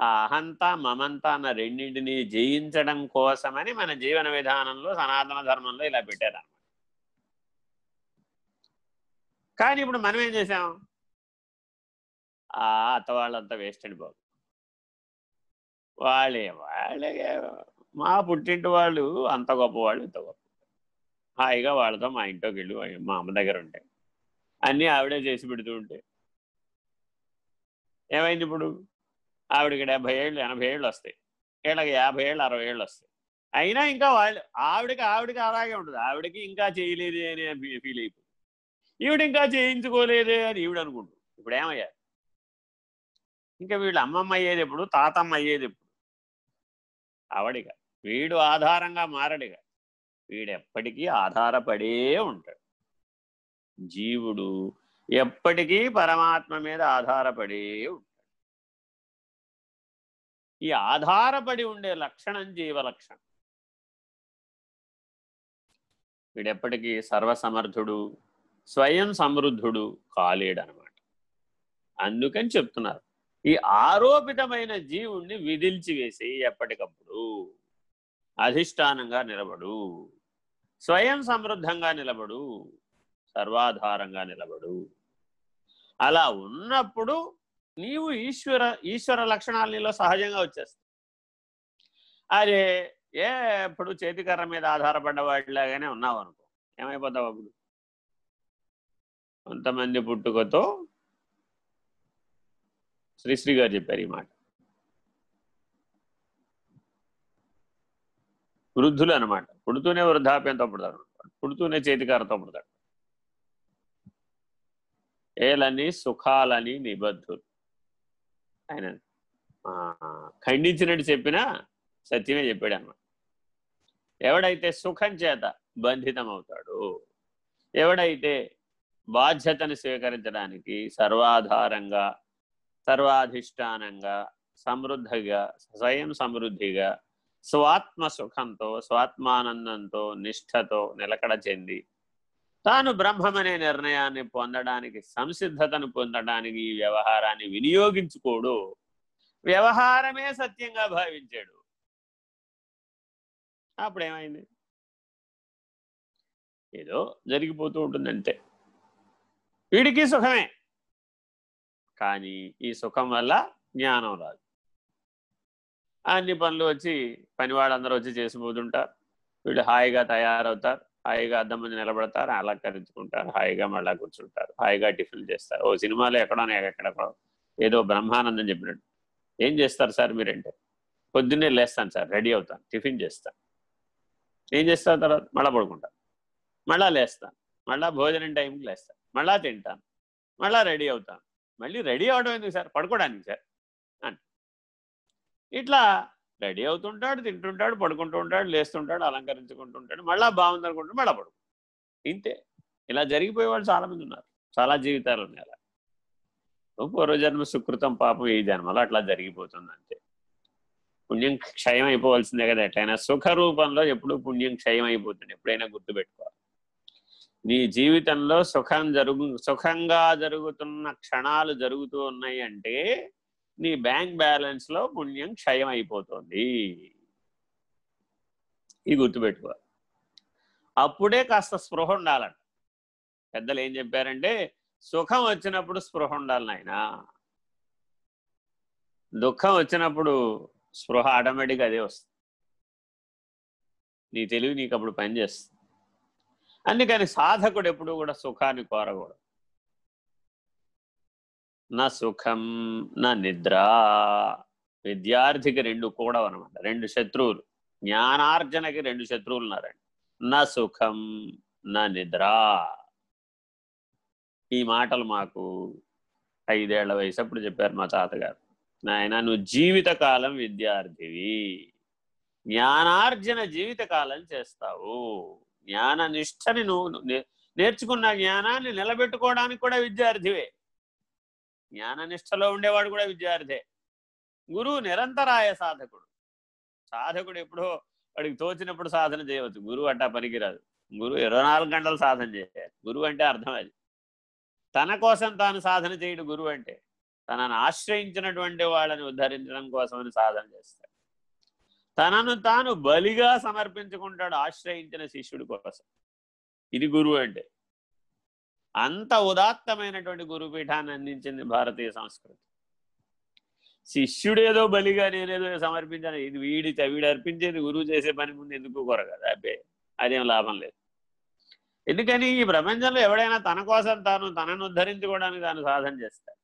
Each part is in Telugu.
ఆ అహంత మమంత అన్న రెండింటిని జయించడం కోసమని మన జీవన విధానంలో సనాతన ధర్మంలో ఇలా పెట్టారన్నమాట. కానీ ఇప్పుడు మనం ఏం చేసాం ఆ అత్తవాళ్ళంతా వేస్ట్ అండి బాబు. వాళ్ళే వాళ్ళే మా పుట్టింటి వాళ్ళు అంత గొప్పవాళ్ళు ఇంత గొప్ప హాయిగా వాళ్ళతో మా ఇంట్లోకి వెళ్ళి మా అమ్మ దగ్గర ఉంటాయి అన్నీ ఆవిడే చేసి పెడుతూ ఉంటాయి ఏమైంది ఇప్పుడు? ఆవిడకి డెబ్బై ఏళ్ళు ఎనభై ఏళ్ళు వస్తాయి. వీళ్ళకి యాభై ఏళ్ళు అరవై ఏళ్ళు వస్తాయి. అయినా ఇంకా వాళ్ళు ఆవిడకి ఆవిడకి అలాగే ఉంటుంది. ఆవిడకి ఇంకా చేయలేదే అని ఫీల్ అయిపోతుంది. ఈవిడ ఇంకా చేయించుకోలేదే అని ఈవిడ అనుకుంటుంది. ఇప్పుడు ఏమయ్యారు ఇంకా వీళ్ళు అమ్మమ్మ అయ్యేది ఎప్పుడు? తాతమ్మ అయ్యేది ఎప్పుడు? ఆవిడిక. వీడు ఆధారంగా మారడిగా వీడెప్పటికీ ఆధారపడే ఉంటాడు. జీవుడు ఎప్పటికీ పరమాత్మ మీద ఆధారపడే ఉంటాడు. ఈ ఆధారపడి ఉండే లక్షణం జీవ లక్షణం వీడెప్పటికీ సర్వసమర్థుడు స్వయం సమృద్ధుడు కాలేడనమాట. అందుకని చెప్తున్నారు. ఈ ఆరోపితమైన జీవుణ్ణి విధిల్చి వేసి ఎప్పటికప్పుడు అధిష్టానంగా నిలబడు స్వయం సమృద్ధంగా నిలబడు సర్వాధారంగా నిలబడు. అలా ఉన్నప్పుడు నీవు ఈశ్వర ఈశ్వర లక్షణాలు నీలో సహజంగా వచ్చేస్తాయి. అదే ఏ ఇప్పుడు చేతికర్ర మీద ఆధారపడ్డ వాటిలాగానే ఉన్నావు అనుకో. ఏమైపోతావు అప్పుడు? కొంతమంది పుట్టుకతో శ్రీశ్రీ గారు చెప్పారు ఈ మాట. వృద్ధులు అనమాట పుడుతూనే వృద్ధాప్యంతో పుడతాడు పుడుతూనే చేతికారతో పుడతాడు ఏలని సుఖాలని నిబద్ధులు. ఆయన ఖండించినట్టు చెప్పినా సత్యమే చెప్పాడు అన్నమాట ఎవడైతే సుఖం చేత బంధితం అవుతాడు ఎవడైతే బాధ్యతను స్వీకరించడానికి సర్వాధారంగా సర్వాధిష్టానంగా సమృద్ధిగా స్వయం సమృద్ధిగా స్వాత్మ సుఖంతో స్వాత్మానందంతో నిష్ఠతో నిలకడ చెంది తాను బ్రహ్మమనే నిర్ణయాన్ని పొందడానికి సంసిద్ధతను పొందడానికి ఈ వ్యవహారాన్ని వినియోగించుకోడు. వ్యవహారమే సత్యంగా భావించాడు. అప్పుడేమైంది? ఏదో జరిగిపోతూ ఉంటుంది అంతే వీడికి సుఖమే. కానీ ఈ సుఖం వల్ల జ్ఞానం రాదు. అన్ని పనులు వచ్చి పనివాళ్ళందరూ వచ్చి చేసిపోతుంటారు. వీళ్ళు హాయిగా తయారవుతారు. హాయిగా అద్దం ముందు నిలబడతారు అలంకరించుకుంటారు హాయిగా మళ్ళా కూర్చుంటారు హాయిగా టిఫిన్ చేస్తారు. ఓ సినిమాలో ఎక్కడో ఎక్కడెక్కడో ఏదో బ్రహ్మానందం చెప్పినట్టు. ఏం చేస్తారు సార్ మీరంటే పొద్దున్నే లేస్తాను సార్ రెడీ అవుతాను టిఫిన్ చేస్తాను. ఏం చేస్తాను తర్వాత? మళ్ళా పడుకుంటాను. మళ్ళా లేస్తాను. మళ్ళా భోజనం టైంకి లేస్తాను. మళ్ళా తింటాను. మళ్ళా రెడీ అవుతాను. మళ్ళీ రెడీ అవడం ఎందుకు సార్? పడుకోవడానికి సార్. అని. ఇట్లా రెడీ అవుతుంటాడు తింటుంటాడు పడుకుంటూ ఉంటాడు లేస్తుంటాడు అలంకరించుకుంటుంటాడు మళ్ళీ బాగుంది అనుకుంటాడు మళ్ళీ పడుకు ఇంతే. ఇలా జరిగిపోయే వాళ్ళు చాలామంది ఉన్నారు. చాలా జీవితాలు ఉన్నాయి అలా. పూర్వజన్మ సుకృతం పాపం ఈ జన్మలో అట్లా జరిగిపోతుంది అంతే పుణ్యం క్షయం అయిపోవాల్సిందే కదా. ఎట్లయినా సుఖ రూపంలో ఎప్పుడు పుణ్యం క్షయం అయిపోతుంది. ఎప్పుడైనా గుర్తుపెట్టుకోవాలి. నీ జీవితంలో సుఖం జరుగు సుఖంగా జరుగుతున్న క్షణాలు జరుగుతూ ఉన్నాయి అంటే నీ బ్యాంక్ బ్యాలెన్స్లో పుణ్యం క్షయం అయిపోతుంది ఇది గుర్తుపెట్టుకో. అప్పుడే కాస్త స్పృహ ఉండాలంట. పెద్దలు ఏం చెప్పారంటే సుఖం వచ్చినప్పుడు స్పృహ ఉండాలి నాయన. దుఃఖం వచ్చినప్పుడు స్పృహ ఆటోమేటిక్గా అదే వస్తుంది. నీ తెలివి నీకు అప్పుడు పనిచేస్తుంది. అందుకని సాధకుడు ఎప్పుడు కూడా సుఖాన్ని కోరకూడదు. నా సుఖం నా నిద్ర. విద్యార్థికి రెండు కూడా అనమాట. రెండు శత్రువులు. జ్ఞానార్జనకి రెండు శత్రువులు ఉన్నారండి. నా సుఖం నా నిద్ర. ఈ మాటలు మాకు ఐదేళ్ళ వయసు అప్పుడు చెప్పారు మా తాతగారు. నాయన నువ్వు జీవితకాలం విద్యార్థివి. జ్ఞానార్జన జీవితకాలం చేస్తావు. జ్ఞాన నిష్టని నువ్వు నేర్చుకున్న జ్ఞానాన్ని నిలబెట్టుకోవడానికి కూడా విద్యార్థివే. జ్ఞాననిష్టలో ఉండేవాడు కూడా విద్యార్థే. గురువు నిరంతరాయ సాధకుడు. సాధకుడు ఎప్పుడో వాడికి తోచినప్పుడు సాధన చేయవచ్చు. గురువు అట్టా పనికిరాదు. గురువు ఇరవై నాలుగు గంటలు సాధన చేయాలి. గురువు అంటే అర్థం అది. తన కోసం తాను సాధన చేయడు గురువు అంటే. తనను ఆశ్రయించినటువంటి వాళ్ళని ఉద్ధరించడం కోసమని సాధన చేస్తాడు. తనను తాను బలిగా సమర్పించుకుంటాడు ఆశ్రయించిన శిష్యుడి కోసం. ఇది గురువు అంటే. అంత ఉదాత్తమైనటువంటి గురుపీఠాన్ని అందించింది భారతీయ సంస్కృతి. శిష్యుడేదో బలిగా నేనేదో సమర్పించాను ఇది వీడి వీడు అర్పించేది గురువు చేసే పని ముందు ఎందుకు కొరగదు? అబ్బే అదేం లాభం లేదు. ఎందుకని ఈ ప్రపంచంలో ఎవడైనా తన కోసం తాను తనను ఉద్ధరించుకోవడానికి తాను సాధన చేస్తాడు.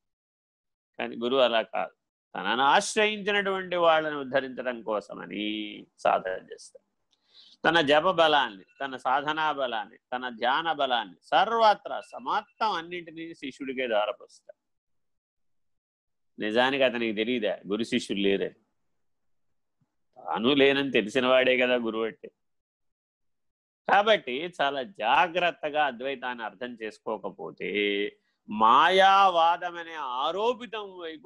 కానీ గురువు అలా కాదు. తనను ఆశ్రయించినటువంటి వాళ్ళని ఉద్ధరించడం కోసమని సాధన చేస్తాడు. తన జప బలాన్ని తన సాధనా బలాన్ని తన ధ్యాన బలాన్ని సర్వత్రా సమాప్తం అన్నింటినీ శిష్యుడికే దారపోస్తాడు నిజానికి అతనికి తెలియదా గురు శిష్యులు లేరే. తాను లేనని తెలిసిన వాడే కదా గురువు అంటే. కాబట్టి చాలా జాగ్రత్తగా అద్వైతాన్ని అర్థం చేసుకోకపోతే మాయావాదం అనే ఆరోపితం వైపు